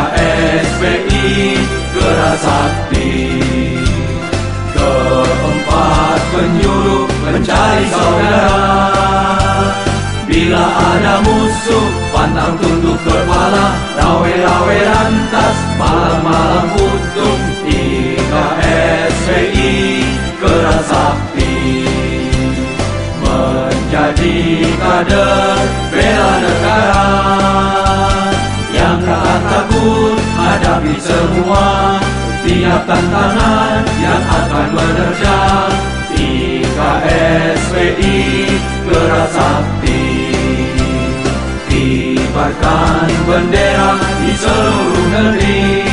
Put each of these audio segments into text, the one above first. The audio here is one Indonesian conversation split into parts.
IKSPI Gerak Sakti Keempat penyuruh mencari saudara. Bila ada musuh pantang tunduk kepala Rawe-rawe rantas malam-malam utuh. IKSPI Gerak Sakti Menjadi kader takut hadapi semua. Tiap tantangan yang akan menerjang IKSPI Gerak Sakti Kibarkan bendera di seluruh negeri.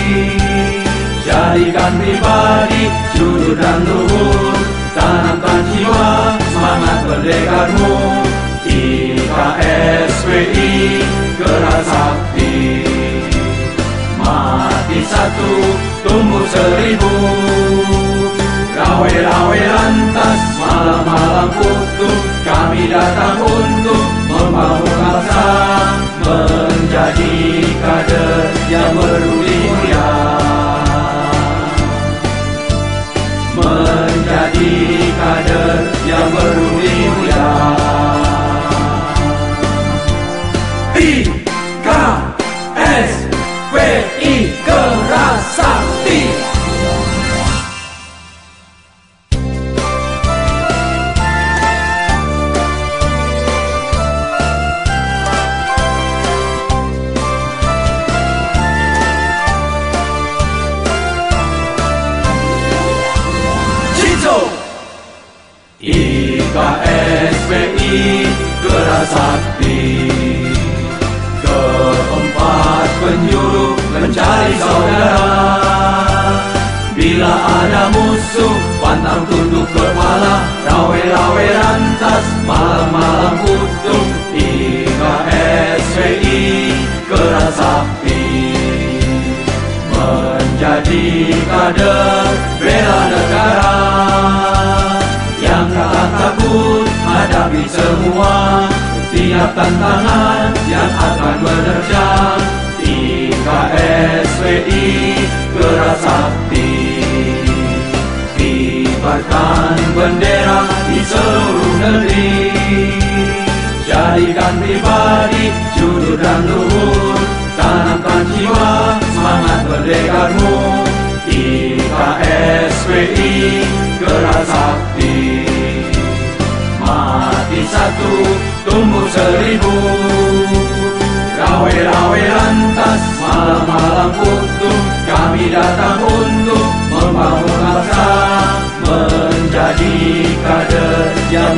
Jadikan pribadi jujur dan luhur. Tanamkan jiwa semangat pendekamu IKSPI Gerak Sakti Mati satu, tumbuh seribu. Rawe-rawe lantas, malam-malam utuh Kami datang untuk membangun bangsa Menjadi kader yang beruli mulia Menjadi kader yang beruli IKSPI Gerak Sakti. Keempat penyuruh mencari saudara. Bila ada musuh pantang tunduk kepala. Rawe-rawe rantas malam-malam utuh. Gerak hadapi semua Setiap tantangan yang akan menerjang. IKSPI Gerak Sakti Kibarkan bendera di seluruh negeri. Jadikan pribadi jujur dan luhur. Tanamkan jiwa semangat merdekamu. IKSPI Gerak Sakti satu, tumbuh seribu. Rawe-rawe lantas, malam-malam utuh Kami datang untuk membangun bangsa Menjadi kader yang